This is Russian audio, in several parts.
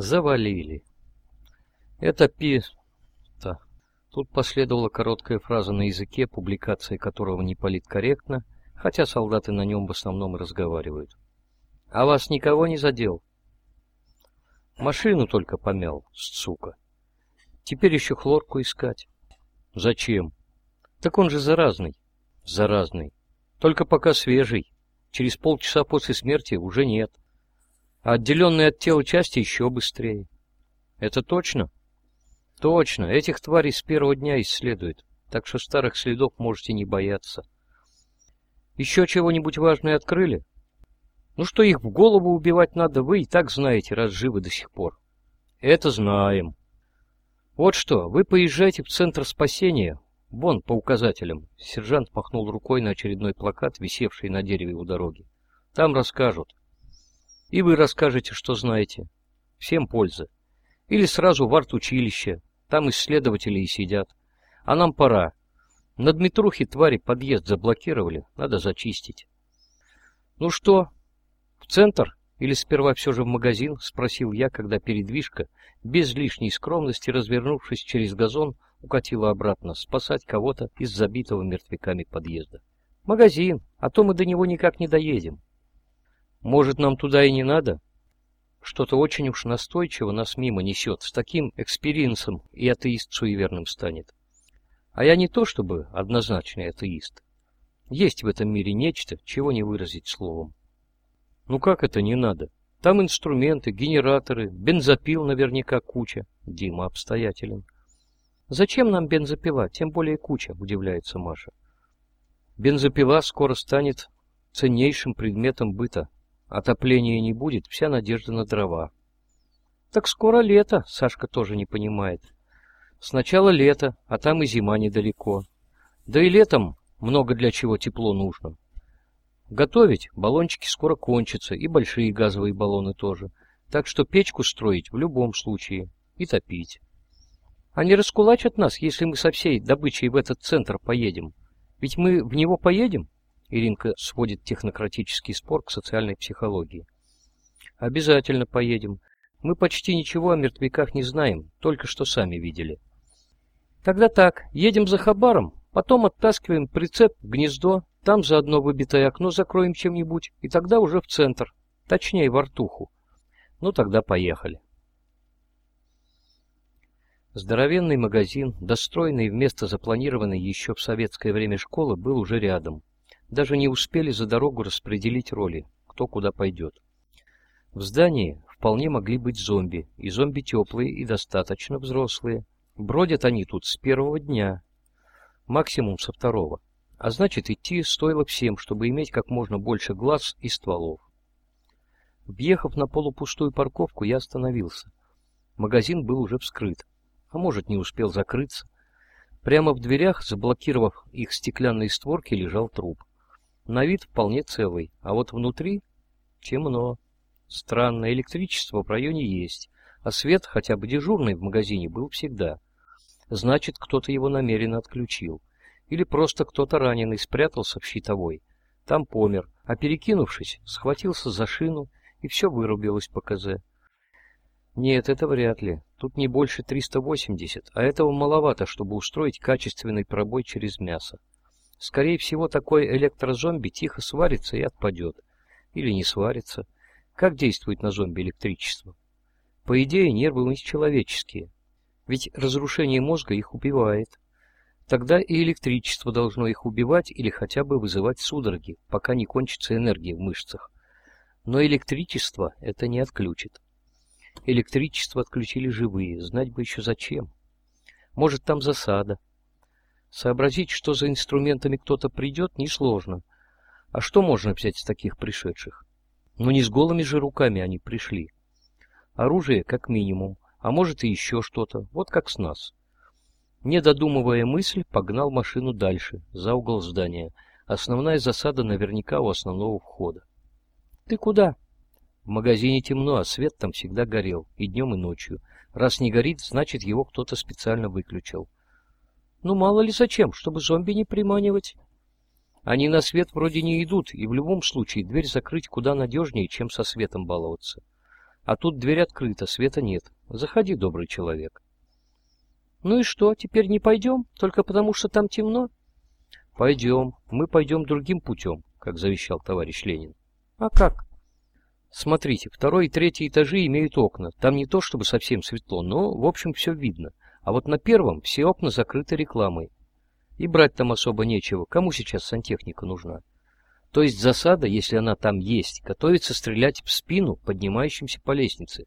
Завалили. Это пи... -то. Тут последовала короткая фраза на языке, публикация которого не политкорректна, хотя солдаты на нем в основном и разговаривают. А вас никого не задел? Машину только помял, сука. Теперь еще хлорку искать. Зачем? Так он же заразный. Заразный. Только пока свежий. Через полчаса после смерти уже нет. А отделенные от тела части еще быстрее. Это точно? Точно. Этих тварей с первого дня исследуют. Так что старых следов можете не бояться. Еще чего-нибудь важное открыли? Ну что их в голову убивать надо, вы и так знаете, раз живы до сих пор. Это знаем. Вот что, вы поезжайте в центр спасения, вон по указателям. Сержант махнул рукой на очередной плакат, висевший на дереве у дороги. Там расскажут. И вы расскажете, что знаете. Всем польза. Или сразу в арт-училище. Там исследователи и сидят. А нам пора. На Дмитрухе твари подъезд заблокировали. Надо зачистить. Ну что, в центр? Или сперва все же в магазин? Спросил я, когда передвижка, без лишней скромности, развернувшись через газон, укатила обратно спасать кого-то из забитого мертвяками подъезда. Магазин, а то мы до него никак не доедем. Может, нам туда и не надо? Что-то очень уж настойчиво нас мимо несет. С таким experience ом и атеист суеверным станет. А я не то чтобы однозначный атеист. Есть в этом мире нечто, чего не выразить словом. Ну как это не надо? Там инструменты, генераторы, бензопил наверняка куча. Дима обстоятелен. Зачем нам бензопила, тем более куча, удивляется Маша. Бензопила скоро станет ценнейшим предметом быта. Отопления не будет, вся надежда на дрова. Так скоро лето, Сашка тоже не понимает. Сначала лето, а там и зима недалеко. Да и летом много для чего тепло нужно. Готовить баллончики скоро кончатся, и большие газовые баллоны тоже. Так что печку строить в любом случае. И топить. Они раскулачат нас, если мы со всей добычей в этот центр поедем. Ведь мы в него поедем? Иринка сводит технократический спор к социальной психологии. Обязательно поедем. Мы почти ничего о мертвяках не знаем, только что сами видели. Тогда так, едем за Хабаром, потом оттаскиваем прицеп в гнездо, там заодно выбитое окно закроем чем-нибудь, и тогда уже в центр, точнее в Артуху. Ну тогда поехали. Здоровенный магазин, достроенный вместо запланированной еще в советское время школы, был уже рядом. Даже не успели за дорогу распределить роли, кто куда пойдет. В здании вполне могли быть зомби, и зомби теплые и достаточно взрослые. Бродят они тут с первого дня, максимум со второго. А значит, идти стоило всем, чтобы иметь как можно больше глаз и стволов. Въехав на полупустую парковку, я остановился. Магазин был уже вскрыт, а может, не успел закрыться. Прямо в дверях, заблокировав их стеклянные створки, лежал труп. На вид вполне целый, а вот внутри темно. Странно, электричество в районе есть, а свет, хотя бы дежурный в магазине, был всегда. Значит, кто-то его намеренно отключил. Или просто кто-то раненый спрятался в щитовой. Там помер, а перекинувшись, схватился за шину, и все вырубилось по КЗ. Нет, это вряд ли. Тут не больше 380, а этого маловато, чтобы устроить качественный пробой через мясо. Скорее всего, такой электрозомби тихо сварится и отпадет. Или не сварится. Как действует на зомби электричество? По идее, нервы у них человеческие. Ведь разрушение мозга их убивает. Тогда и электричество должно их убивать или хотя бы вызывать судороги, пока не кончится энергия в мышцах. Но электричество это не отключит. Электричество отключили живые, знать бы еще зачем. Может, там засада. Сообразить, что за инструментами кто-то придет, несложно. А что можно взять с таких пришедших? Ну не с голыми же руками они пришли. Оружие как минимум, а может и еще что-то, вот как с нас. Не додумывая мысль, погнал машину дальше, за угол здания. Основная засада наверняка у основного входа. «Ты куда?» В магазине темно, а свет там всегда горел, и днем, и ночью. Раз не горит, значит его кто-то специально выключил. Ну, мало ли зачем, чтобы зомби не приманивать. Они на свет вроде не идут, и в любом случае дверь закрыть куда надежнее, чем со светом баловаться. А тут дверь открыта, света нет. Заходи, добрый человек. Ну и что, теперь не пойдем, только потому что там темно? Пойдем, мы пойдем другим путем, как завещал товарищ Ленин. А как? Смотрите, второй и третий этажи имеют окна. Там не то чтобы совсем светло, но, в общем, все видно. А вот на первом все окна закрыты рекламой. И брать там особо нечего. Кому сейчас сантехника нужна? То есть засада, если она там есть, готовится стрелять в спину поднимающимся по лестнице.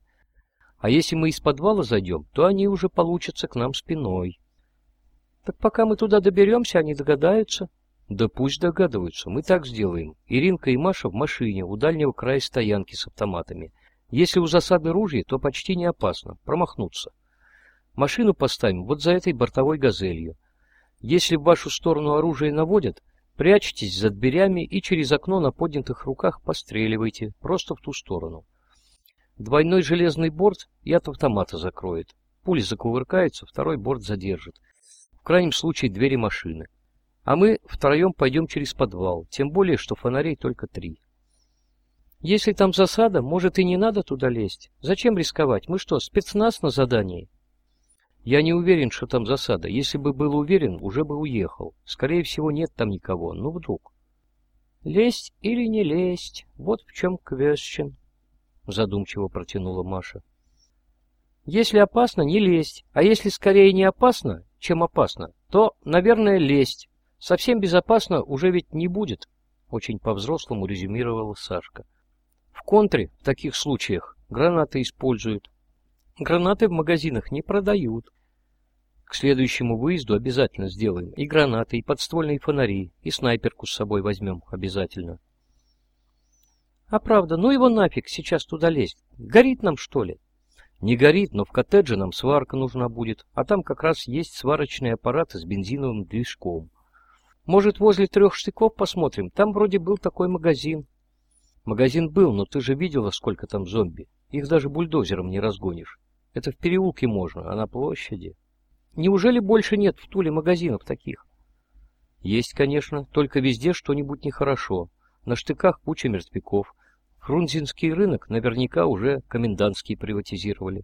А если мы из подвала зайдем, то они уже получатся к нам спиной. Так пока мы туда доберемся, они догадаются. Да пусть догадываются, мы так сделаем. Иринка и Маша в машине у дальнего края стоянки с автоматами. Если у засады ружья, то почти не опасно, промахнуться. Машину поставим вот за этой бортовой газелью. Если в вашу сторону оружие наводят, прячьтесь за дверями и через окно на поднятых руках постреливайте, просто в ту сторону. Двойной железный борт и от автомата закроет. Пули закувыркаются, второй борт задержит. В крайнем случае двери машины. А мы втроем пойдем через подвал, тем более, что фонарей только три. Если там засада, может и не надо туда лезть. Зачем рисковать? Мы что, спецназ на задании? Я не уверен, что там засада. Если бы был уверен, уже бы уехал. Скорее всего, нет там никого. Ну, вдруг. Лезть или не лезть? Вот в чем question. Задумчиво протянула Маша. Если опасно, не лезть. А если скорее не опасно, чем опасно, то, наверное, лезть. Совсем безопасно уже ведь не будет. Очень по-взрослому резюмировала Сашка. В контре в таких случаях гранаты используют. Гранаты в магазинах не продают. К следующему выезду обязательно сделаем и гранаты, и подствольные фонари, и снайперку с собой возьмем обязательно. А правда, ну его нафиг сейчас туда лезть. Горит нам, что ли? Не горит, но в коттедже нам сварка нужна будет, а там как раз есть сварочные аппараты с бензиновым движком. Может, возле трех штыков посмотрим? Там вроде был такой магазин. Магазин был, но ты же видела, сколько там зомби. Их даже бульдозером не разгонишь. Это в переулке можно, а на площади... Неужели больше нет в Туле магазинов таких? Есть, конечно, только везде что-нибудь нехорошо. На штыках куча мертвяков. Фрунзенский рынок наверняка уже комендантский приватизировали.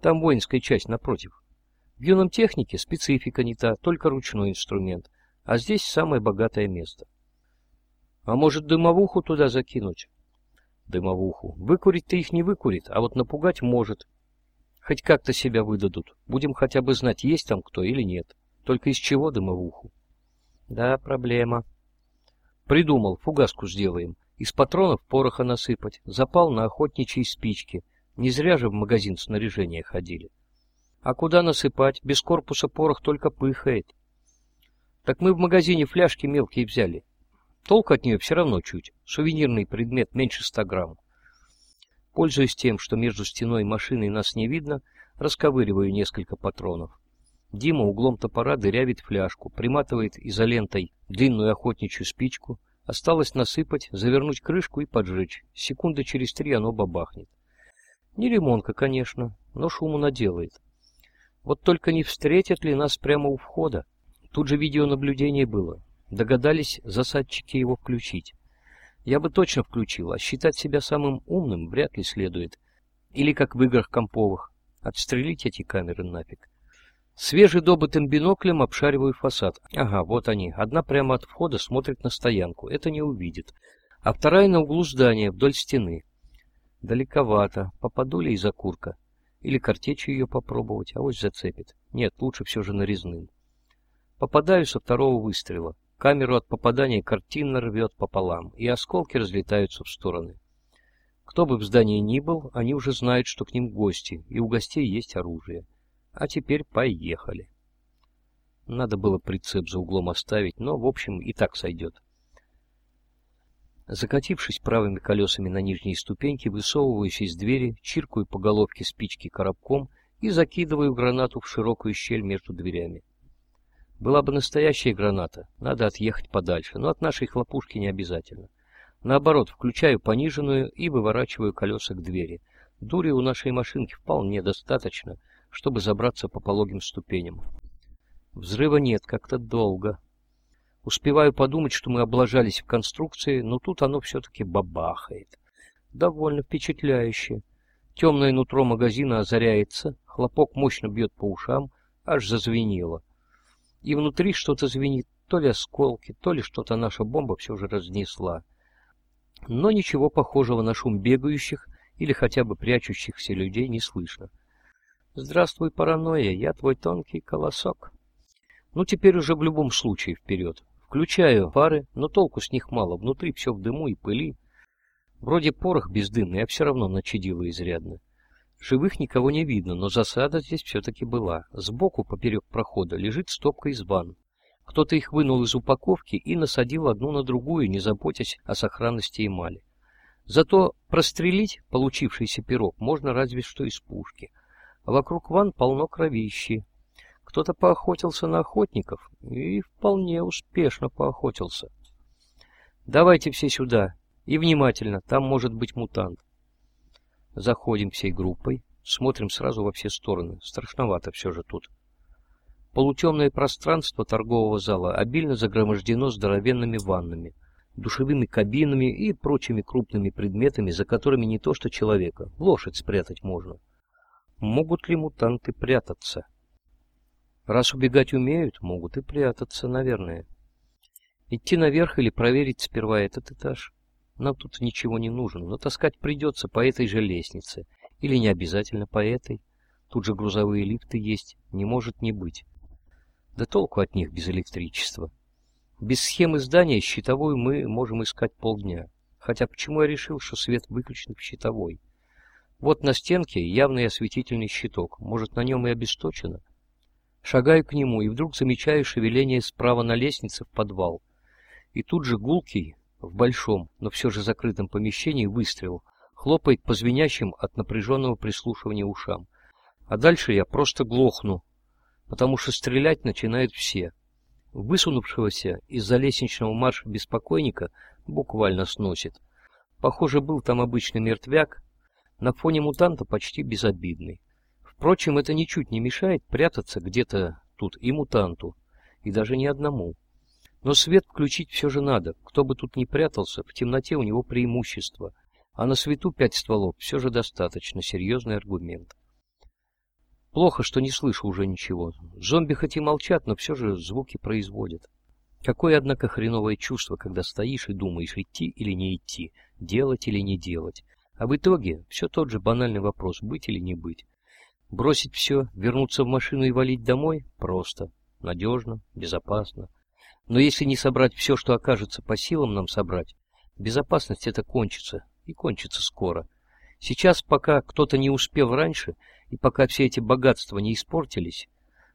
Там воинская часть напротив. В юном технике специфика не та, только ручной инструмент. А здесь самое богатое место. А может дымовуху туда закинуть? Дымовуху. Выкурить-то их не выкурит, а вот напугать может. Хоть как-то себя выдадут. Будем хотя бы знать, есть там кто или нет. Только из чего дымовуху? Да, проблема. Придумал, фугаску сделаем. Из патронов пороха насыпать. Запал на охотничьи спички. Не зря же в магазин снаряжения ходили. А куда насыпать? Без корпуса порох только пыхает. Так мы в магазине фляжки мелкие взяли. Толк от нее все равно чуть. Сувенирный предмет меньше ста грамм. Пользуясь тем, что между стеной и машиной нас не видно, расковыриваю несколько патронов. Дима углом топора дырявит фляжку, приматывает изолентой длинную охотничью спичку. Осталось насыпать, завернуть крышку и поджечь. Секунды через три оно бабахнет. Не лимонка, конечно, но шуму наделает. Вот только не встретят ли нас прямо у входа? Тут же видеонаблюдение было. Догадались засадчики его включить. Я бы точно включил, а считать себя самым умным вряд ли следует. Или как в играх комповых. Отстрелить эти камеры нафиг. Свежедобытым биноклем обшариваю фасад. Ага, вот они. Одна прямо от входа смотрит на стоянку. Это не увидит. А вторая на углу здания, вдоль стены. Далековато. Попаду ли из окурка? Или картечью ее попробовать, а авось зацепит. Нет, лучше все же нарезным. Попадаю со второго выстрела. Камеру от попадания картинно рвет пополам, и осколки разлетаются в стороны. Кто бы в здании ни был, они уже знают, что к ним гости, и у гостей есть оружие. А теперь поехали. Надо было прицеп за углом оставить, но, в общем, и так сойдет. Закатившись правыми колесами на нижние ступеньки, высовываюсь из двери, чиркаю по головке спички коробком и закидываю гранату в широкую щель между дверями. Была бы настоящая граната, надо отъехать подальше, но от нашей хлопушки не обязательно. Наоборот, включаю пониженную и выворачиваю колеса к двери. Дури у нашей машинки вполне достаточно, чтобы забраться по пологим ступеням. Взрыва нет, как-то долго. Успеваю подумать, что мы облажались в конструкции, но тут оно все-таки бабахает. Довольно впечатляюще. Темное нутро магазина озаряется, хлопок мощно бьет по ушам, аж зазвенело. И внутри что-то звенит, то ли осколки, то ли что-то наша бомба все же разнесла. Но ничего похожего на шум бегающих или хотя бы прячущихся людей не слышно. Здравствуй, паранойя, я твой тонкий колосок. Ну, теперь уже в любом случае вперед. Включаю фары, но толку с них мало, внутри все в дыму и пыли. Вроде порох бездымный, а все равно начадило изрядно. Живых никого не видно, но засада здесь все-таки была. Сбоку, поперек прохода, лежит стопка из ванн. Кто-то их вынул из упаковки и насадил одну на другую, не заботясь о сохранности эмали. Зато прострелить получившийся пирог можно разве что из пушки. Вокруг ванн полно кровищи. Кто-то поохотился на охотников и вполне успешно поохотился. Давайте все сюда, и внимательно, там может быть мутант. Заходим всей группой, смотрим сразу во все стороны. Страшновато все же тут. Полутемное пространство торгового зала обильно загромождено здоровенными ваннами, душевыми кабинами и прочими крупными предметами, за которыми не то что человека, лошадь спрятать можно. Могут ли мутанты прятаться? Раз убегать умеют, могут и прятаться, наверное. Идти наверх или проверить сперва этот этаж? Нам тут ничего не нужно, но таскать придется по этой же лестнице. Или не обязательно по этой. Тут же грузовые лифты есть, не может не быть. Да толку от них без электричества. Без схемы здания щитовую мы можем искать полдня. Хотя почему я решил, что свет выключен в щитовой? Вот на стенке явный осветительный щиток. Может, на нем и обесточено? Шагаю к нему и вдруг замечаю шевеление справа на лестнице в подвал. И тут же гулкий, в большом, но все же закрытом помещении выстрел, хлопает по звенящим от напряженного прислушивания ушам. А дальше я просто глохну, потому что стрелять начинают все. Высунувшегося из-за лестничного марша беспокойника буквально сносит. Похоже, был там обычный мертвяк, на фоне мутанта почти безобидный. Впрочем, это ничуть не мешает прятаться где-то тут и мутанту, и даже не одному. Но свет включить все же надо. Кто бы тут ни прятался, в темноте у него преимущество. А на свету пять стволов все же достаточно серьезный аргумент. Плохо, что не слышу уже ничего. Зомби хоть и молчат, но все же звуки производят. Какое, однако, хреновое чувство, когда стоишь и думаешь, идти или не идти, делать или не делать. А в итоге все тот же банальный вопрос, быть или не быть. Бросить все, вернуться в машину и валить домой? Просто. Надежно, безопасно. Но если не собрать все, что окажется по силам нам собрать, безопасность это кончится, и кончится скоро. Сейчас, пока кто-то не успел раньше, и пока все эти богатства не испортились,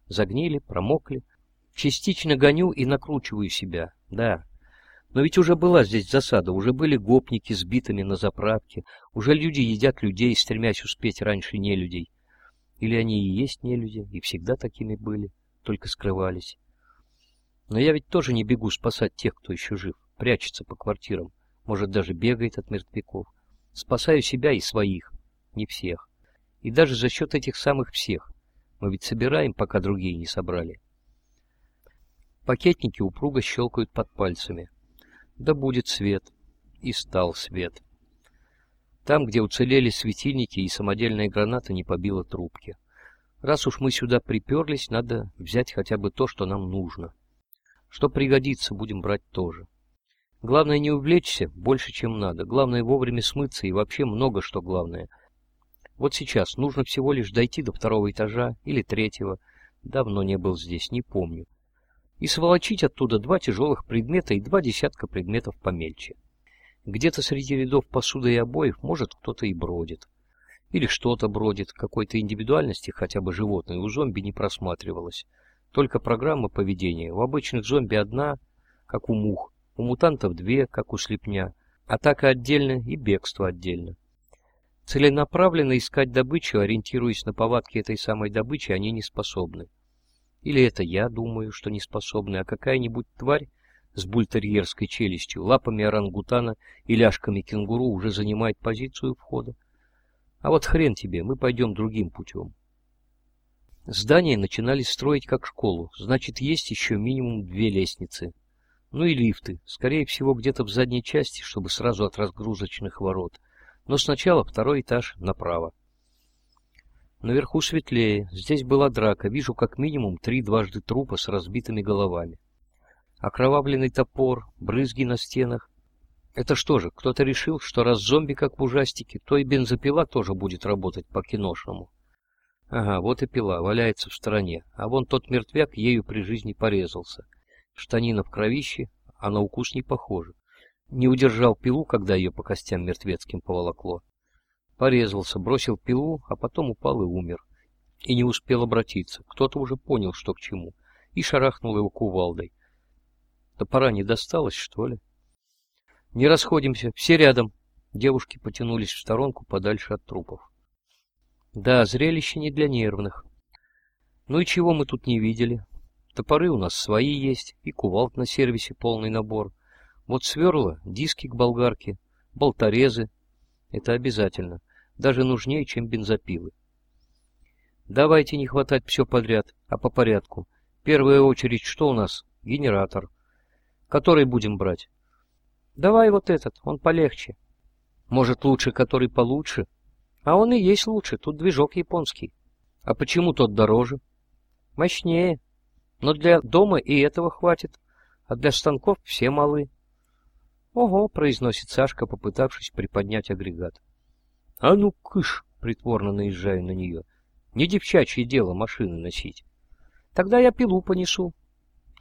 загнили, промокли, частично гоню и накручиваю себя, да. Но ведь уже была здесь засада, уже были гопники с битами на заправке, уже люди едят людей, стремясь успеть раньше не людей. Или они и есть не люди, и всегда такими были, только скрывались. Но я ведь тоже не бегу спасать тех, кто еще жив, прячется по квартирам, может даже бегает от мертвяков. Спасаю себя и своих, не всех. И даже за счет этих самых всех. Мы ведь собираем, пока другие не собрали. Пакетники упруго щелкают под пальцами. Да будет свет. И стал свет. Там, где уцелели светильники и самодельная граната не побила трубки. Раз уж мы сюда приперлись, надо взять хотя бы то, что нам нужно. Что пригодится, будем брать тоже. Главное не увлечься больше, чем надо. Главное вовремя смыться и вообще много что главное. Вот сейчас нужно всего лишь дойти до второго этажа или третьего. Давно не был здесь, не помню. И сволочить оттуда два тяжелых предмета и два десятка предметов помельче. Где-то среди рядов посуды и обоев может кто-то и бродит. Или что-то бродит, какой-то индивидуальности хотя бы животной у зомби не просматривалось. Только программа поведения. У обычных зомби одна, как у мух, у мутантов две, как у слепня. Атака отдельно и бегство отдельно. Целенаправленно искать добычу, ориентируясь на повадки этой самой добычи, они не способны. Или это я думаю, что не способны, а какая-нибудь тварь с бультерьерской челюстью, лапами орангутана и ляжками кенгуру уже занимает позицию входа. А вот хрен тебе, мы пойдем другим путем. Здание начинали строить как школу, значит, есть еще минимум две лестницы. Ну и лифты, скорее всего, где-то в задней части, чтобы сразу от разгрузочных ворот. Но сначала второй этаж направо. Наверху светлее. Здесь была драка. Вижу как минимум три дважды трупа с разбитыми головами. Окровавленный топор, брызги на стенах. Это что же, кто-то решил, что раз зомби как в ужастике, то и бензопила тоже будет работать по-киношному. Ага, вот и пила, валяется в стороне, а вон тот мертвяк ею при жизни порезался. Штанина в кровище, а на укус не похоже. Не удержал пилу, когда ее по костям мертвецким поволокло. Порезался, бросил пилу, а потом упал и умер. И не успел обратиться. Кто-то уже понял, что к чему, и шарахнул его кувалдой. Топора не досталось, что ли? Не расходимся, все рядом. Девушки потянулись в сторонку подальше от трупов. Да, зрелище не для нервных. Ну и чего мы тут не видели? Топоры у нас свои есть, и кувалд на сервисе полный набор. Вот сверла, диски к болгарке, болторезы. Это обязательно. Даже нужнее, чем бензопилы. Давайте не хватать все подряд, а по порядку. Первая очередь, что у нас? Генератор. Который будем брать? Давай вот этот, он полегче. Может, лучше, который получше? А он и есть лучше, тут движок японский. А почему тот дороже? Мощнее. Но для дома и этого хватит, а для станков все малы. Ого, произносит Сашка, попытавшись приподнять агрегат. А ну, кыш, притворно наезжаю на нее. Не девчачье дело машины носить. Тогда я пилу понесу.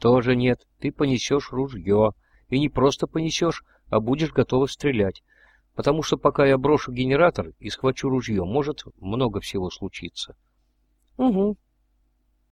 Тоже нет, ты понесешь ружье. И не просто понесешь, а будешь готова стрелять. Потому что пока я брошу генератор и схвачу ружье, может много всего случиться. Угу.